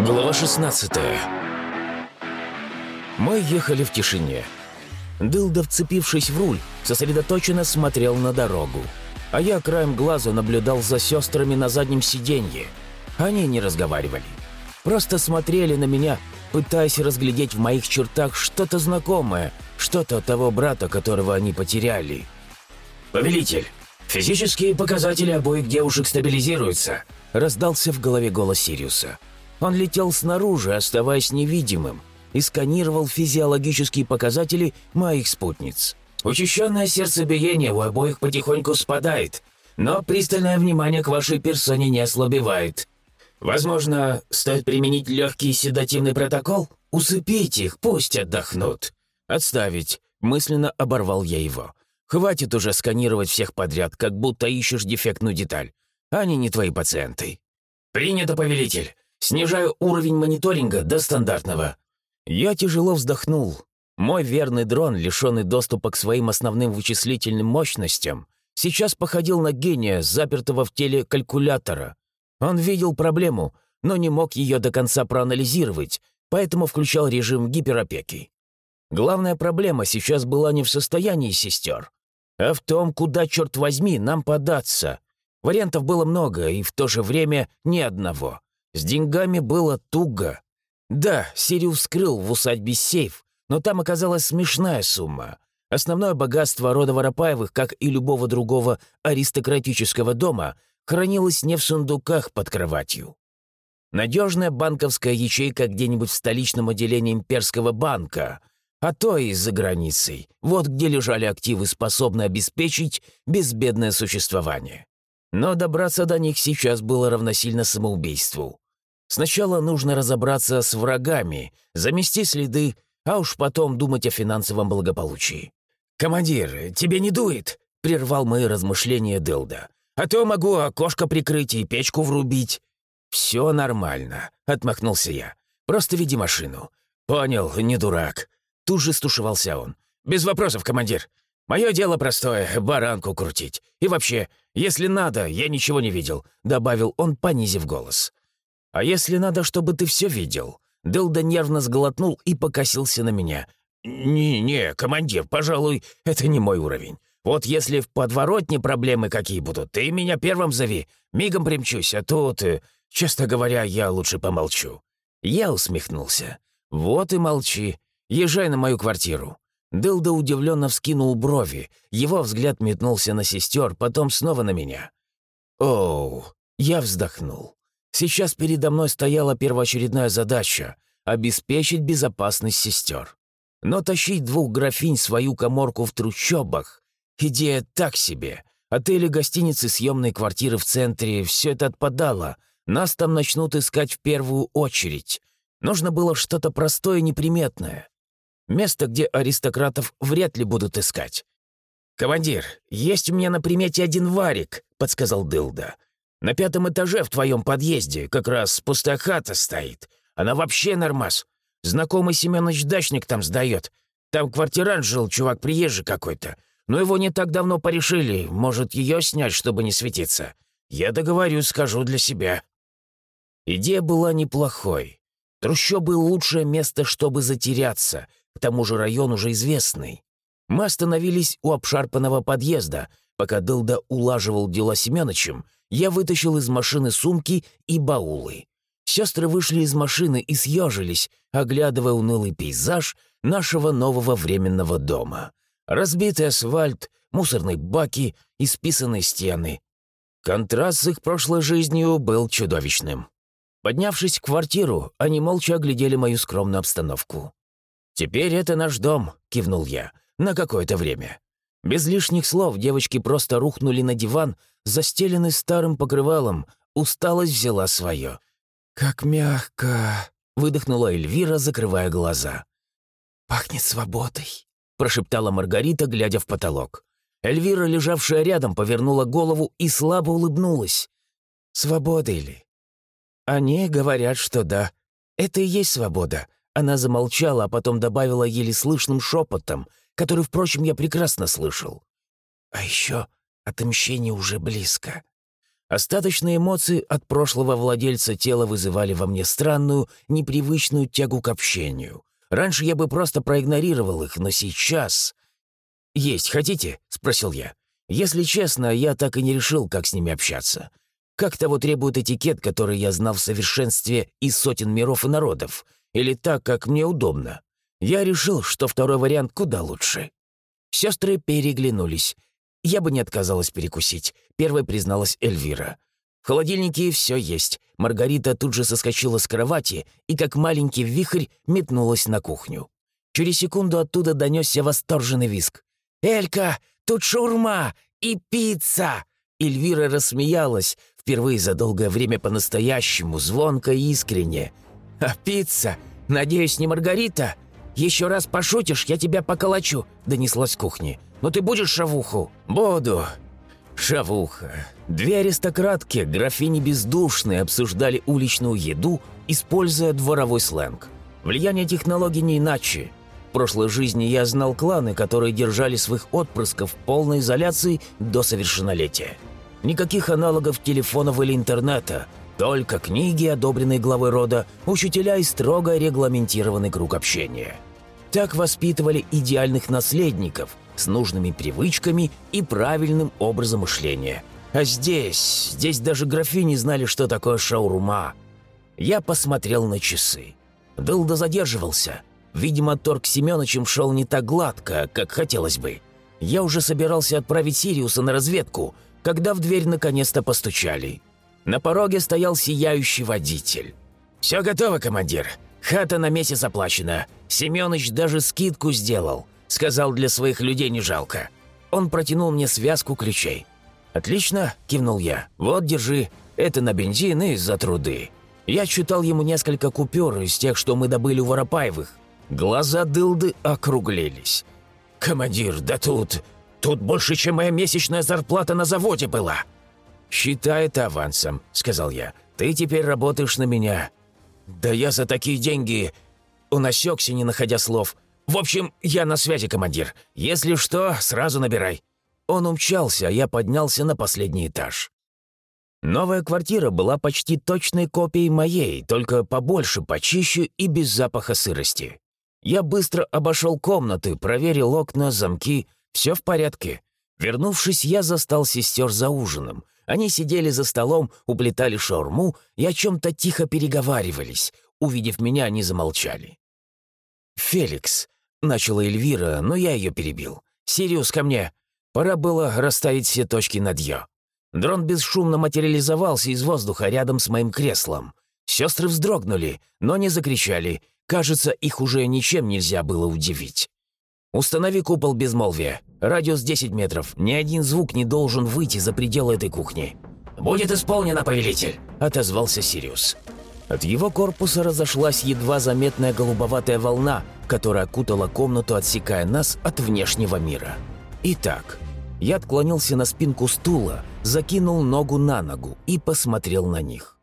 Глава 16 Мы ехали в тишине. Дылда, вцепившись в руль, сосредоточенно смотрел на дорогу. А я краем глаза наблюдал за сестрами на заднем сиденье. Они не разговаривали. Просто смотрели на меня, пытаясь разглядеть в моих чертах что-то знакомое, что-то того брата, которого они потеряли. «Повелитель, физические показатели обоих девушек стабилизируются», раздался в голове голос Сириуса. Он летел снаружи, оставаясь невидимым, и сканировал физиологические показатели моих спутниц. Учащенное сердцебиение у обоих потихоньку спадает, но пристальное внимание к вашей персоне не ослабевает. Возможно, стоит применить легкий седативный протокол? Усыпить их, пусть отдохнут. Отставить. Мысленно оборвал я его. Хватит уже сканировать всех подряд, как будто ищешь дефектную деталь. Они не твои пациенты. Принято, повелитель. Снижаю уровень мониторинга до стандартного. Я тяжело вздохнул. Мой верный дрон, лишенный доступа к своим основным вычислительным мощностям, сейчас походил на гения, запертого в теле калькулятора. Он видел проблему, но не мог ее до конца проанализировать, поэтому включал режим гиперопеки. Главная проблема сейчас была не в состоянии сестер, а в том, куда, черт возьми, нам податься. Вариантов было много, и в то же время ни одного. С деньгами было туго. Да, Сириус скрыл в усадьбе сейф, но там оказалась смешная сумма. Основное богатство рода Воропаевых, как и любого другого аристократического дома, хранилось не в сундуках под кроватью. Надежная банковская ячейка где-нибудь в столичном отделении имперского банка, а то и за границей. Вот где лежали активы, способные обеспечить безбедное существование. Но добраться до них сейчас было равносильно самоубийству. Сначала нужно разобраться с врагами, замести следы, а уж потом думать о финансовом благополучии. «Командир, тебе не дует?» — прервал мои размышления Дылда. «А то могу окошко прикрыть и печку врубить». «Все нормально», — отмахнулся я. «Просто веди машину». «Понял, не дурак». Тут же стушевался он. «Без вопросов, командир. Мое дело простое — баранку крутить. И вообще, если надо, я ничего не видел», — добавил он, понизив голос. «А если надо, чтобы ты все видел?» Дылда нервно сглотнул и покосился на меня. «Не-не, командир, пожалуй, это не мой уровень. Вот если в подворотне проблемы какие будут, ты меня первым зови. Мигом примчусь, а тут, э, честно говоря, я лучше помолчу». Я усмехнулся. «Вот и молчи. Езжай на мою квартиру». Дылда удивленно вскинул брови. Его взгляд метнулся на сестер, потом снова на меня. «Оу!» Я вздохнул. Сейчас передо мной стояла первоочередная задача — обеспечить безопасность сестер. Но тащить двух графинь свою коморку в трущобах — идея так себе. Отели, гостиницы, съемные квартиры в центре — все это отпадало. Нас там начнут искать в первую очередь. Нужно было что-то простое и неприметное. Место, где аристократов вряд ли будут искать. «Командир, есть у меня на примете один варик», — подсказал Дылда. На пятом этаже в твоем подъезде как раз пустая хата стоит. Она вообще нормас. Знакомый Семёныч дачник там сдает. Там квартирант жил, чувак приезжий какой-то. Но его не так давно порешили. Может, ее снять, чтобы не светиться. Я договорюсь, скажу для себя». Идея была неплохой. Трущобы — лучшее место, чтобы затеряться. К тому же район уже известный. Мы остановились у обшарпанного подъезда, пока Дылда улаживал дела Семёнычем — я вытащил из машины сумки и баулы. Сестры вышли из машины и съежились, оглядывая унылый пейзаж нашего нового временного дома. Разбитый асфальт, мусорные баки, исписанные стены. Контраст с их прошлой жизнью был чудовищным. Поднявшись в квартиру, они молча оглядели мою скромную обстановку. «Теперь это наш дом», — кивнул я, — «на какое-то время». Без лишних слов девочки просто рухнули на диван, застеленный старым покрывалом. Усталость взяла свое. «Как мягко!» — выдохнула Эльвира, закрывая глаза. «Пахнет свободой», — прошептала Маргарита, глядя в потолок. Эльвира, лежавшая рядом, повернула голову и слабо улыбнулась. «Свобода ли?» «Они говорят, что да. Это и есть свобода». Она замолчала, а потом добавила еле слышным шепотом — который, впрочем, я прекрасно слышал. А еще отомщение уже близко. Остаточные эмоции от прошлого владельца тела вызывали во мне странную, непривычную тягу к общению. Раньше я бы просто проигнорировал их, но сейчас... «Есть хотите?» — спросил я. Если честно, я так и не решил, как с ними общаться. Как того требует этикет, который я знал в совершенстве из сотен миров и народов, или так, как мне удобно. Я решил, что второй вариант куда лучше. Сестры переглянулись. Я бы не отказалась перекусить. Первой призналась Эльвира. В холодильнике все есть. Маргарита тут же соскочила с кровати и, как маленький вихрь, метнулась на кухню. Через секунду оттуда донесся восторженный виск. «Элька, тут шаурма и пицца!» Эльвира рассмеялась, впервые за долгое время по-настоящему, звонко и искренне. «А пицца? Надеюсь, не Маргарита? Еще раз пошутишь, я тебя поколочу», — донеслась с кухни. «Но ты будешь шавуху?» «Буду». Шавуха. Две аристократки, графини бездушные, обсуждали уличную еду, используя дворовой сленг. Влияние технологий не иначе. В прошлой жизни я знал кланы, которые держали своих отпрысков в полной изоляции до совершеннолетия. Никаких аналогов телефонов или интернета, только книги, одобренные главой рода, учителя и строго регламентированный круг общения. Так воспитывали идеальных наследников с нужными привычками и правильным образом мышления. А здесь, здесь даже графини знали, что такое шаурма. Я посмотрел на часы. Дылда задерживался. Видимо, торг с шел не так гладко, как хотелось бы. Я уже собирался отправить Сириуса на разведку, когда в дверь наконец-то постучали. На пороге стоял сияющий водитель. «Все готово, командир. Хата на месяц оплачена. Семёныч даже скидку сделал. Сказал, для своих людей не жалко. Он протянул мне связку ключей. «Отлично», — кивнул я. «Вот, держи. Это на бензин и за труды». Я читал ему несколько купюр из тех, что мы добыли у Воропаевых. Глаза дылды округлились. «Командир, да тут... Тут больше, чем моя месячная зарплата на заводе была!» «Считай это авансом», — сказал я. «Ты теперь работаешь на меня». «Да я за такие деньги...» Он осекся, не находя слов. «В общем, я на связи, командир. Если что, сразу набирай». Он умчался, а я поднялся на последний этаж. Новая квартира была почти точной копией моей, только побольше, почище и без запаха сырости. Я быстро обошел комнаты, проверил окна, замки, все в порядке. Вернувшись, я застал сестер за ужином. Они сидели за столом, уплетали шаурму и о чем-то тихо переговаривались. Увидев меня, они замолчали. «Феликс», — начала Эльвира, но я ее перебил. «Сириус, ко мне. Пора было расставить все точки над «ё». Дрон бесшумно материализовался из воздуха рядом с моим креслом. Сестры вздрогнули, но не закричали. Кажется, их уже ничем нельзя было удивить. «Установи купол безмолвия. Радиус 10 метров. Ни один звук не должен выйти за пределы этой кухни». «Будет исполнено, повелитель», — отозвался Сириус. От его корпуса разошлась едва заметная голубоватая волна, которая окутала комнату, отсекая нас от внешнего мира. Итак, я отклонился на спинку стула, закинул ногу на ногу и посмотрел на них.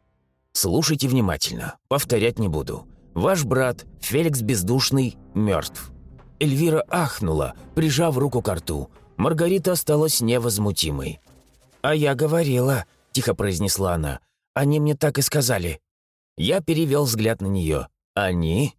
Слушайте внимательно, повторять не буду. Ваш брат, Феликс Бездушный, мертв. Эльвира ахнула, прижав руку к рту. Маргарита осталась невозмутимой. «А я говорила», — тихо произнесла она. «Они мне так и сказали». Я перевел взгляд на нее. «Они?»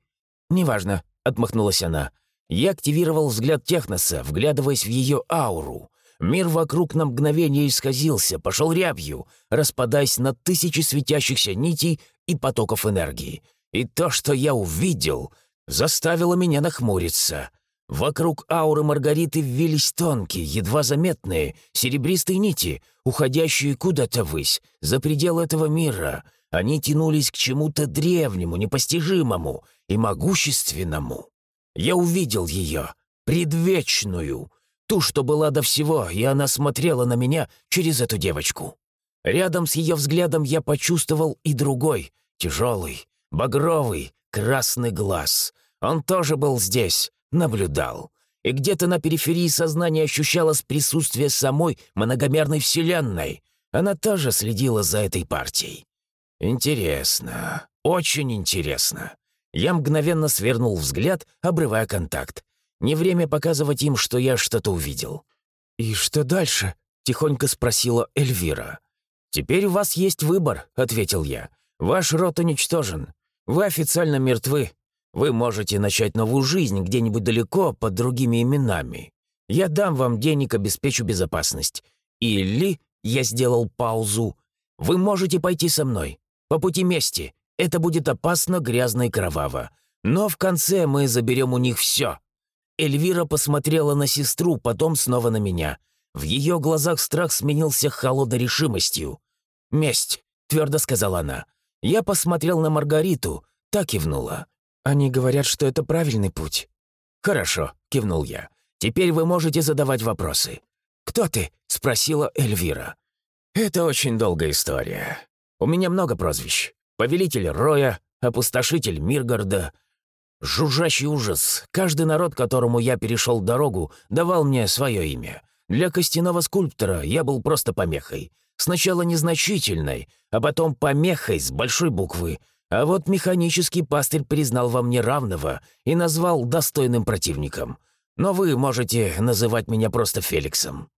«Неважно», — отмахнулась она. Я активировал взгляд Техноса, вглядываясь в ее ауру. Мир вокруг на мгновение исказился, пошел рябью, распадаясь на тысячи светящихся нитей и потоков энергии. И то, что я увидел, заставило меня нахмуриться. Вокруг ауры Маргариты ввились тонкие, едва заметные, серебристые нити, уходящие куда-то ввысь, за пределы этого мира. Они тянулись к чему-то древнему, непостижимому и могущественному. Я увидел ее, предвечную, ту, что была до всего, и она смотрела на меня через эту девочку. Рядом с ее взглядом я почувствовал и другой, тяжелый, Багровый, красный глаз. Он тоже был здесь, наблюдал. И где-то на периферии сознания ощущалось присутствие самой многомерной вселенной. Она тоже следила за этой партией. Интересно, очень интересно. Я мгновенно свернул взгляд, обрывая контакт. Не время показывать им, что я что-то увидел. «И что дальше?» — тихонько спросила Эльвира. «Теперь у вас есть выбор», — ответил я. «Ваш род уничтожен. Вы официально мертвы. Вы можете начать новую жизнь где-нибудь далеко под другими именами. Я дам вам денег, обеспечу безопасность. Или я сделал паузу. Вы можете пойти со мной. По пути мести. Это будет опасно, грязно и кроваво. Но в конце мы заберем у них все. Эльвира посмотрела на сестру, потом снова на меня. В ее глазах страх сменился холодной решимостью. «Месть», — твердо сказала она. Я посмотрел на Маргариту, так кивнула. «Они говорят, что это правильный путь». «Хорошо», — кивнул я. «Теперь вы можете задавать вопросы». «Кто ты?» — спросила Эльвира. «Это очень долгая история. У меня много прозвищ. Повелитель Роя, опустошитель Миргарда, жужжащий ужас. Каждый народ, которому я перешел дорогу, давал мне свое имя. Для костяного скульптора я был просто помехой. Сначала незначительной, а потом помехой с большой буквы. А вот механический пастырь признал во мне равного и назвал достойным противником. Но вы можете называть меня просто Феликсом».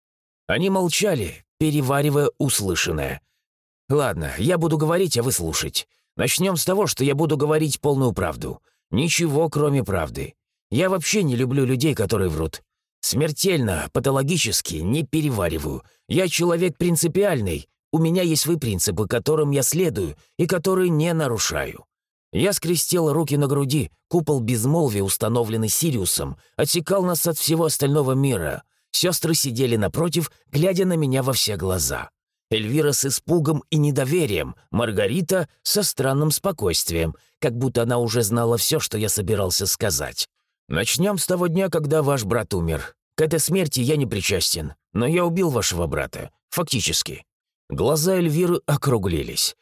Они молчали, переваривая услышанное. «Ладно, я буду говорить, а вы слушать. Начнем с того, что я буду говорить полную правду. Ничего, кроме правды. Я вообще не люблю людей, которые врут. Смертельно, патологически, не перевариваю. Я человек принципиальный. У меня есть свои принципы, которым я следую и которые не нарушаю. Я скрестил руки на груди, купол безмолвия, установленный Сириусом, отсекал нас от всего остального мира. Сестры сидели напротив, глядя на меня во все глаза. Эльвира с испугом и недоверием, Маргарита со странным спокойствием, как будто она уже знала все, что я собирался сказать. Начнем с того дня, когда ваш брат умер. К этой смерти я не причастен, но я убил вашего брата. Фактически». Глаза Эльвиры округлились.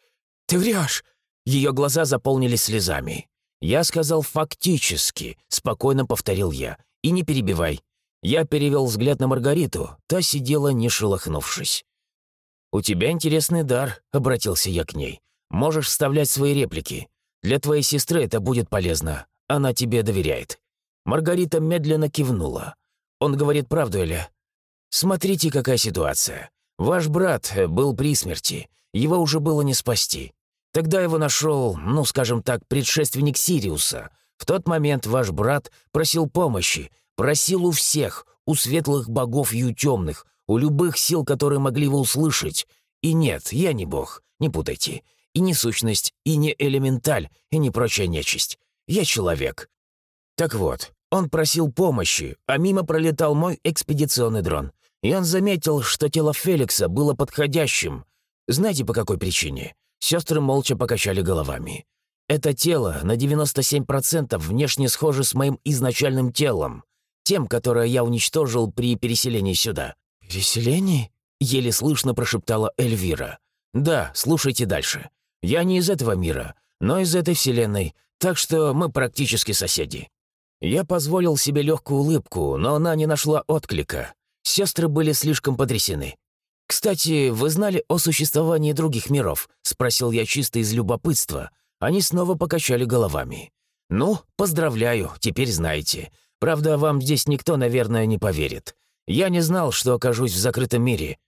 «Ты врешь!» Ее глаза заполнились слезами. «Я сказал «фактически», — спокойно повторил я. «И не перебивай». Я перевел взгляд на Маргариту, та сидела, не шелохнувшись. «У тебя интересный дар», — обратился я к ней. «Можешь вставлять свои реплики. Для твоей сестры это будет полезно. Она тебе доверяет. Маргарита медленно кивнула. «Он говорит правду, Эля. Смотрите, какая ситуация. Ваш брат был при смерти. Его уже было не спасти. Тогда его нашел, ну, скажем так, предшественник Сириуса. В тот момент ваш брат просил помощи, просил у всех, у светлых богов и у темных, у любых сил, которые могли его услышать. И нет, я не бог, не путайте. И не сущность, и не элементаль, и не прочая нечисть. Я человек. Так вот, он просил помощи, а мимо пролетал мой экспедиционный дрон. И он заметил, что тело Феликса было подходящим. Знаете, по какой причине? Сестры молча покачали головами. Это тело на 97% внешне схоже с моим изначальным телом, тем, которое я уничтожил при переселении сюда. «Переселении?» — еле слышно прошептала Эльвира. «Да, слушайте дальше. Я не из этого мира, но из этой вселенной, так что мы практически соседи. Я позволил себе легкую улыбку, но она не нашла отклика. Сестры были слишком потрясены. «Кстати, вы знали о существовании других миров?» — спросил я чисто из любопытства. Они снова покачали головами. «Ну, поздравляю, теперь знаете. Правда, вам здесь никто, наверное, не поверит. Я не знал, что окажусь в закрытом мире».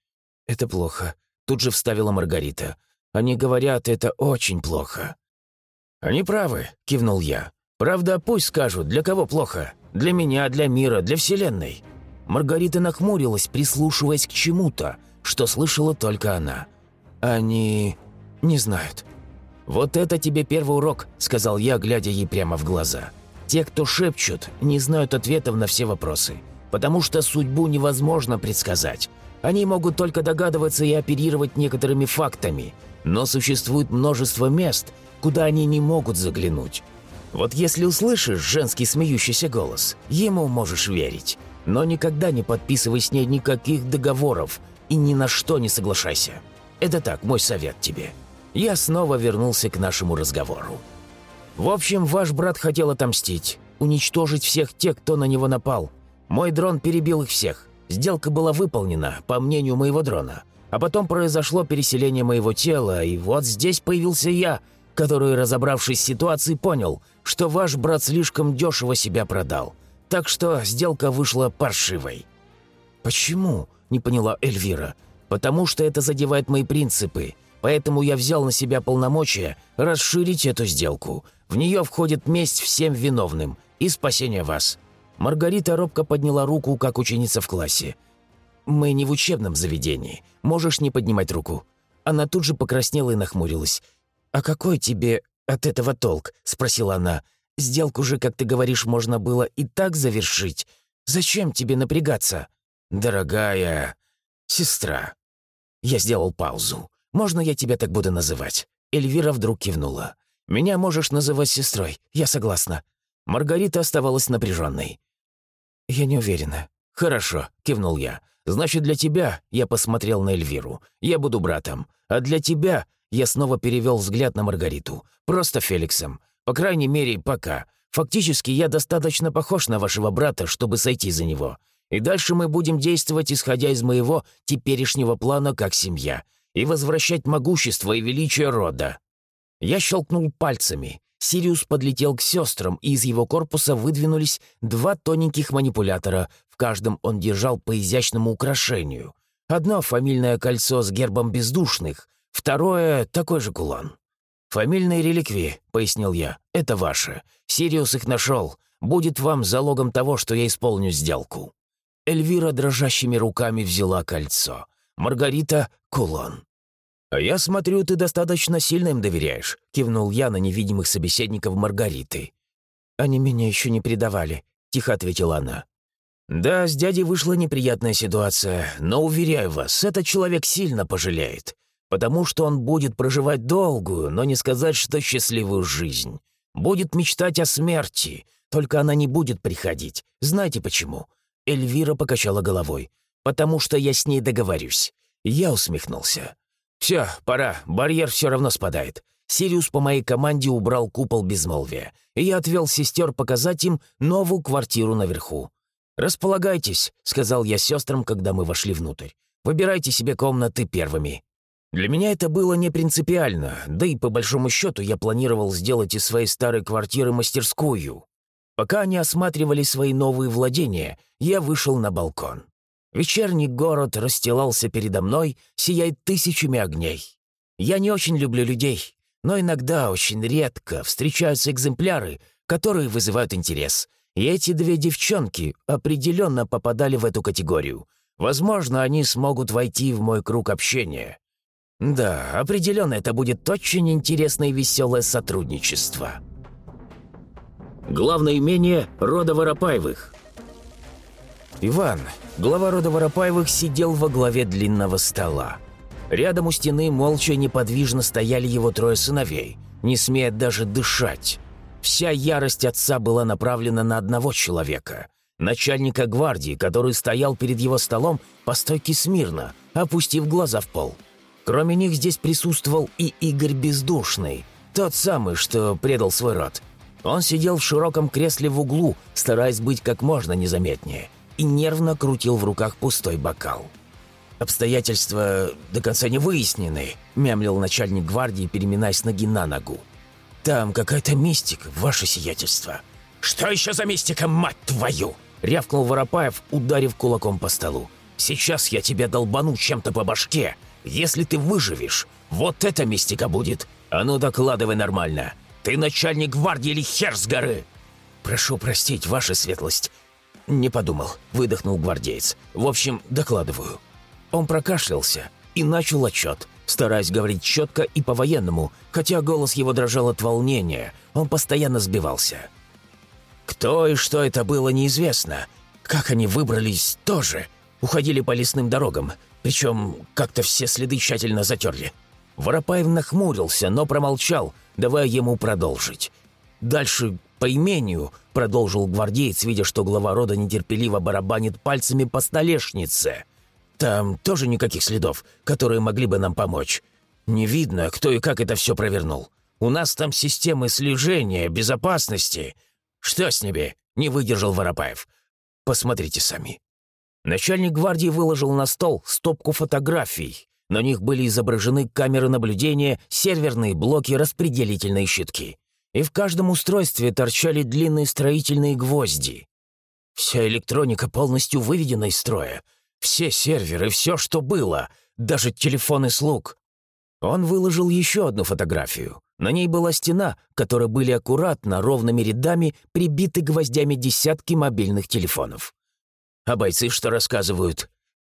«Это плохо», — тут же вставила Маргарита. «Они говорят, это очень плохо». «Они правы», — кивнул я. Правда, пусть скажут, для кого плохо. Для меня, для мира, для Вселенной». Маргарита нахмурилась, прислушиваясь к чему-то, что слышала только она. «Они... не знают». «Вот это тебе первый урок», — сказал я, глядя ей прямо в глаза. «Те, кто шепчут, не знают ответов на все вопросы, потому что судьбу невозможно предсказать. Они могут только догадываться и оперировать некоторыми фактами, но существует множество мест, куда они не могут заглянуть. Вот если услышишь женский смеющийся голос, ему можешь верить. Но никогда не подписывай с ней никаких договоров и ни на что не соглашайся. Это так, мой совет тебе. Я снова вернулся к нашему разговору. В общем, ваш брат хотел отомстить, уничтожить всех тех, кто на него напал. Мой дрон перебил их всех. Сделка была выполнена, по мнению моего дрона. А потом произошло переселение моего тела, и вот здесь появился я, который, разобравшись с ситуацией, понял, что ваш брат слишком дешево себя продал. Так что сделка вышла паршивой». «Почему?» – не поняла Эльвира. потому что это задевает мои принципы. Поэтому я взял на себя полномочия расширить эту сделку. В нее входит месть всем виновным и спасение вас». Маргарита робко подняла руку, как ученица в классе. «Мы не в учебном заведении. Можешь не поднимать руку». Она тут же покраснела и нахмурилась. «А какой тебе от этого толк?» — спросила она. «Сделку же, как ты говоришь, можно было и так завершить. Зачем тебе напрягаться?» «Дорогая сестра». Я сделал паузу. «Можно я тебя так буду называть?» Эльвира вдруг кивнула. «Меня можешь называть сестрой, я согласна». Маргарита оставалась напряженной. «Я не уверена». «Хорошо», — кивнул я. «Значит, для тебя...» — я посмотрел на Эльвиру. «Я буду братом. А для тебя...» — я снова перевел взгляд на Маргариту. «Просто Феликсом. По крайней мере, пока. Фактически, я достаточно похож на вашего брата, чтобы сойти за него. И дальше мы будем действовать, исходя из моего теперешнего плана как семья, и возвращать могущество и величие рода». Я щелкнул пальцами. Сириус подлетел к сестрам, и из его корпуса выдвинулись два тоненьких манипулятора. В каждом он держал по изящному украшению. Одно — фамильное кольцо с гербом бездушных, второе — такой же кулон. «Фамильные реликвии», — пояснил я, — «это ваше. Сириус их нашел. Будет вам залогом того, что я исполню сделку». Эльвира дрожащими руками взяла кольцо. Маргарита — кулон. «А я смотрю, ты достаточно сильно им доверяешь», — кивнул я на невидимых собеседников Маргариты. «Они меня еще не предавали», — тихо ответила она. «Да, с дядей вышла неприятная ситуация, но, уверяю вас, этот человек сильно пожалеет, потому что он будет проживать долгую, но не сказать, что счастливую жизнь. Будет мечтать о смерти, только она не будет приходить. Знаете почему?» Эльвира покачала головой. «Потому что я с ней договорюсь». Я усмехнулся. «Все, пора, барьер все равно спадает. Сириус по моей команде убрал купол безмолвия, и я отвел сестер показать им новую квартиру наверху. «Располагайтесь», — сказал я сестрам, когда мы вошли внутрь. «Выбирайте себе комнаты первыми». Для меня это было не принципиально, да и по большому счету я планировал сделать из своей старой квартиры мастерскую. Пока они осматривали свои новые владения, я вышел на балкон. Вечерний город расстилался передо мной, сияя тысячами огней. Я не очень люблю людей, но иногда, очень редко, встречаются экземпляры, которые вызывают интерес. И эти две девчонки определенно попадали в эту категорию. Возможно, они смогут войти в мой круг общения. Да, определенно это будет очень интересное и веселое сотрудничество. Главное имение рода Воропаевых. Иван, глава рода Воропаевых, сидел во главе длинного стола. Рядом у стены молча неподвижно стояли его трое сыновей, не смея даже дышать. Вся ярость отца была направлена на одного человека – начальника гвардии, который стоял перед его столом по стойке смирно, опустив глаза в пол. Кроме них здесь присутствовал и Игорь Бездушный, тот самый, что предал свой род. Он сидел в широком кресле в углу, стараясь быть как можно незаметнее – и нервно крутил в руках пустой бокал. «Обстоятельства до конца не выяснены», — мямлил начальник гвардии, переминаясь ноги на ногу. «Там какая-то мистика, ваше сиятельство». «Что еще за мистика, мать твою?» — рявкнул Воропаев, ударив кулаком по столу. «Сейчас я тебя долбану чем-то по башке. Если ты выживешь, вот эта мистика будет. А ну докладывай нормально. Ты начальник гвардии или хер с горы?» «Прошу простить, ваша светлость. «Не подумал», — выдохнул гвардеец. «В общем, докладываю». Он прокашлялся и начал отчет, стараясь говорить четко и по-военному, хотя голос его дрожал от волнения, он постоянно сбивался. Кто и что это было, неизвестно. Как они выбрались, тоже. Уходили по лесным дорогам, причем как-то все следы тщательно затерли. Воропаев нахмурился, но промолчал, давая ему продолжить. Дальше по имению», — продолжил гвардеец, видя, что глава рода нетерпеливо барабанит пальцами по столешнице. «Там тоже никаких следов, которые могли бы нам помочь. Не видно, кто и как это все провернул. У нас там системы слежения, безопасности. Что с ними?» — не выдержал Воропаев. «Посмотрите сами». Начальник гвардии выложил на стол стопку фотографий. На них были изображены камеры наблюдения, серверные блоки, распределительные щитки и в каждом устройстве торчали длинные строительные гвозди. Вся электроника полностью выведена из строя. Все серверы, все, что было. даже телефоны слуг. Он выложил еще одну фотографию. На ней была стена, которой были аккуратно, ровными рядами прибиты гвоздями десятки мобильных телефонов. А бойцы что рассказывают?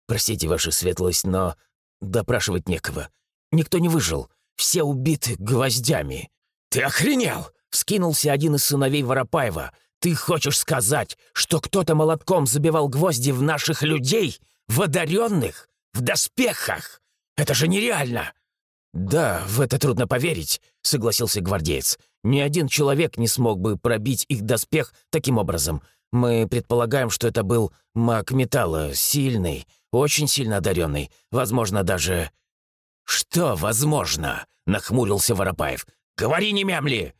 Простите, ваша светлость, но допрашивать некого. Никто не выжил. Все убиты гвоздями. «Ты охренел!» — вскинулся один из сыновей Воропаева. «Ты хочешь сказать, что кто-то молотком забивал гвозди в наших людей? В одаренных? В доспехах? Это же нереально!» «Да, в это трудно поверить», — согласился гвардеец. «Ни один человек не смог бы пробить их доспех таким образом. Мы предполагаем, что это был маг металла, сильный, очень сильно одаренный, возможно, даже...» «Что возможно?» — нахмурился Воропаев. «Говори, не мямли!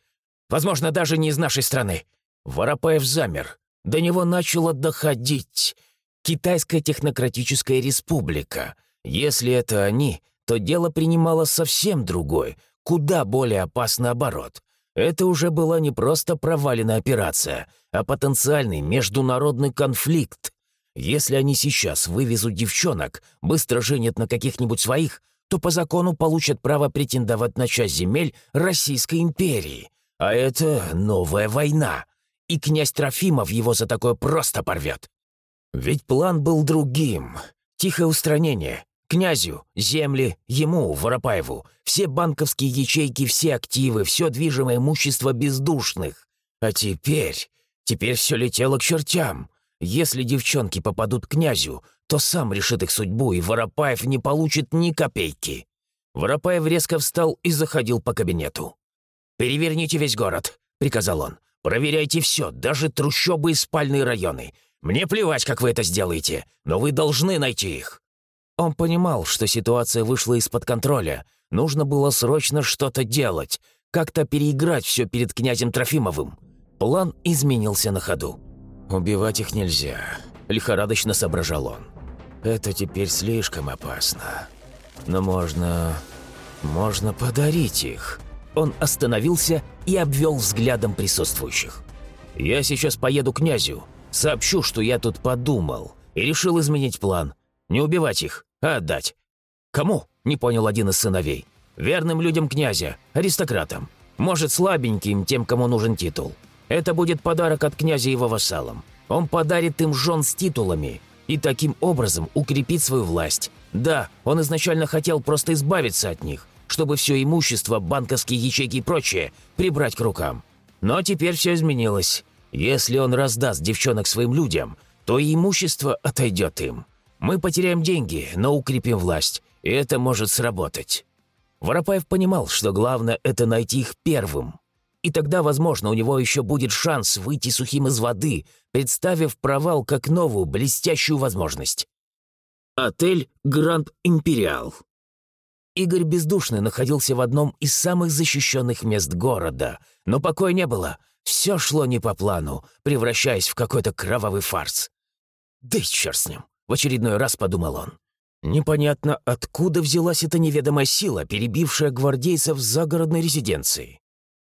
Возможно, даже не из нашей страны». Воропаев замер. До него начало доходить. Китайская технократическая республика. Если это они, то дело принимало совсем другой, куда более опасный оборот. Это уже была не просто проваленная операция, а потенциальный международный конфликт. Если они сейчас вывезут девчонок, быстро женят на каких-нибудь своих, то по закону получат право претендовать на часть земель Российской империи. А это новая война. И князь Трофимов его за такое просто порвет. Ведь план был другим. Тихое устранение. Князю, земли, ему, Воропаеву, все банковские ячейки, все активы, все движимое имущество бездушных. А теперь... Теперь все летело к чертям. Если девчонки попадут к князю, то сам решит их судьбу, и Воропаев не получит ни копейки. Воропаев резко встал и заходил по кабинету. «Переверните весь город», — приказал он. «Проверяйте все, даже трущобы и спальные районы. Мне плевать, как вы это сделаете, но вы должны найти их». Он понимал, что ситуация вышла из-под контроля. Нужно было срочно что-то делать, как-то переиграть все перед князем Трофимовым. План изменился на ходу. «Убивать их нельзя», — лихорадочно соображал он. «Это теперь слишком опасно. Но можно... можно подарить их». Он остановился и обвел взглядом присутствующих. «Я сейчас поеду к князю, сообщу, что я тут подумал, и решил изменить план. Не убивать их, а отдать. Кому?» – не понял один из сыновей. «Верным людям князя, аристократам. Может, слабеньким, тем, кому нужен титул. Это будет подарок от князя его вассалам. Он подарит им жен с титулами и таким образом укрепит свою власть. Да, он изначально хотел просто избавиться от них, чтобы все имущество, банковские ячейки и прочее прибрать к рукам. Но теперь все изменилось. Если он раздаст девчонок своим людям, то и имущество отойдет им. Мы потеряем деньги, но укрепим власть, и это может сработать». Воропаев понимал, что главное – это найти их первым. И тогда, возможно, у него еще будет шанс выйти сухим из воды, представив провал как новую, блестящую возможность. Отель «Гранд Империал». Игорь Бездушный находился в одном из самых защищенных мест города, но покоя не было. Все шло не по плану, превращаясь в какой-то кровавый фарс. «Да и черт с ним!» — в очередной раз подумал он. Непонятно, откуда взялась эта неведомая сила, перебившая гвардейцев в загородной резиденции.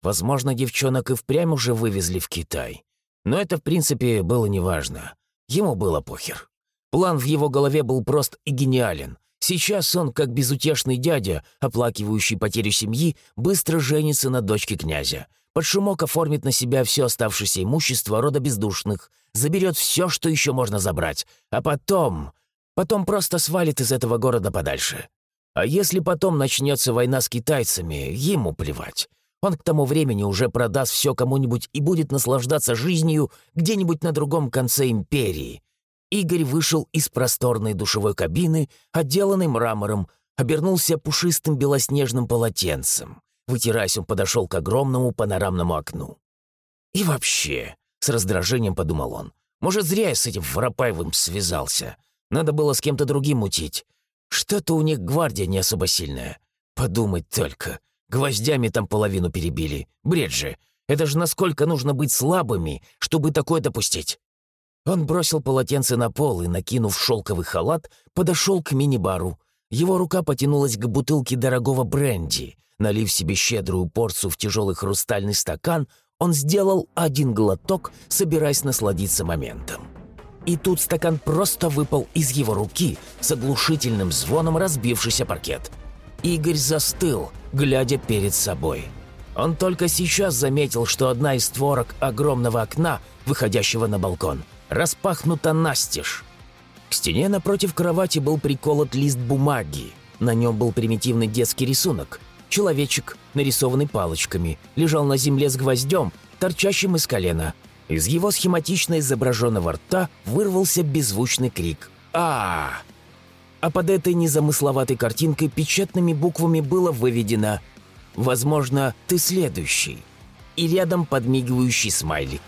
Возможно, девчонок и впрямь уже вывезли в Китай. Но это, в принципе, было неважно. Ему было похер. План в его голове был прост и гениален. Сейчас он, как безутешный дядя, оплакивающий потерю семьи, быстро женится на дочке князя. Под шумок оформит на себя все оставшееся имущество рода бездушных, заберет все, что еще можно забрать, а потом... Потом просто свалит из этого города подальше. А если потом начнется война с китайцами, ему плевать. Он к тому времени уже продаст все кому-нибудь и будет наслаждаться жизнью где-нибудь на другом конце империи. Игорь вышел из просторной душевой кабины, отделанной мрамором, обернулся пушистым белоснежным полотенцем. Вытираясь, он подошел к огромному панорамному окну. «И вообще», — с раздражением подумал он, «может, зря я с этим Воропаевым связался. Надо было с кем-то другим мутить. Что-то у них гвардия не особо сильная. Подумать только. Гвоздями там половину перебили. Бред же. Это же насколько нужно быть слабыми, чтобы такое допустить?» Он бросил полотенце на пол и, накинув шелковый халат, подошел к мини-бару. Его рука потянулась к бутылке дорогого бренди. Налив себе щедрую порцию в тяжелый хрустальный стакан, он сделал один глоток, собираясь насладиться моментом. И тут стакан просто выпал из его руки с оглушительным звоном разбившийся паркет. Игорь застыл, глядя перед собой. Он только сейчас заметил, что одна из створок огромного окна, выходящего на балкон, распахнута настежь. К стене напротив кровати был приколот лист бумаги. На нем был примитивный детский рисунок. Человечек, нарисованный палочками, лежал на земле с гвоздем, торчащим из колена. Из его схематично изображенного рта вырвался беззвучный крик а, а под этой незамысловатой картинкой печатными буквами было выведено «Возможно, ты следующий» и рядом подмигивающий смайлик.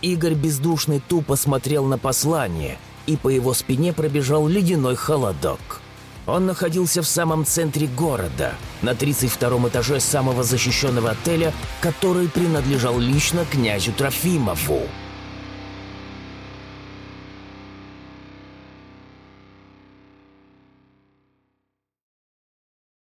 Игорь бездушный тупо смотрел на послание, и по его спине пробежал ледяной холодок. Он находился в самом центре города, на 32 этаже самого защищенного отеля, который принадлежал лично князю Трофимову.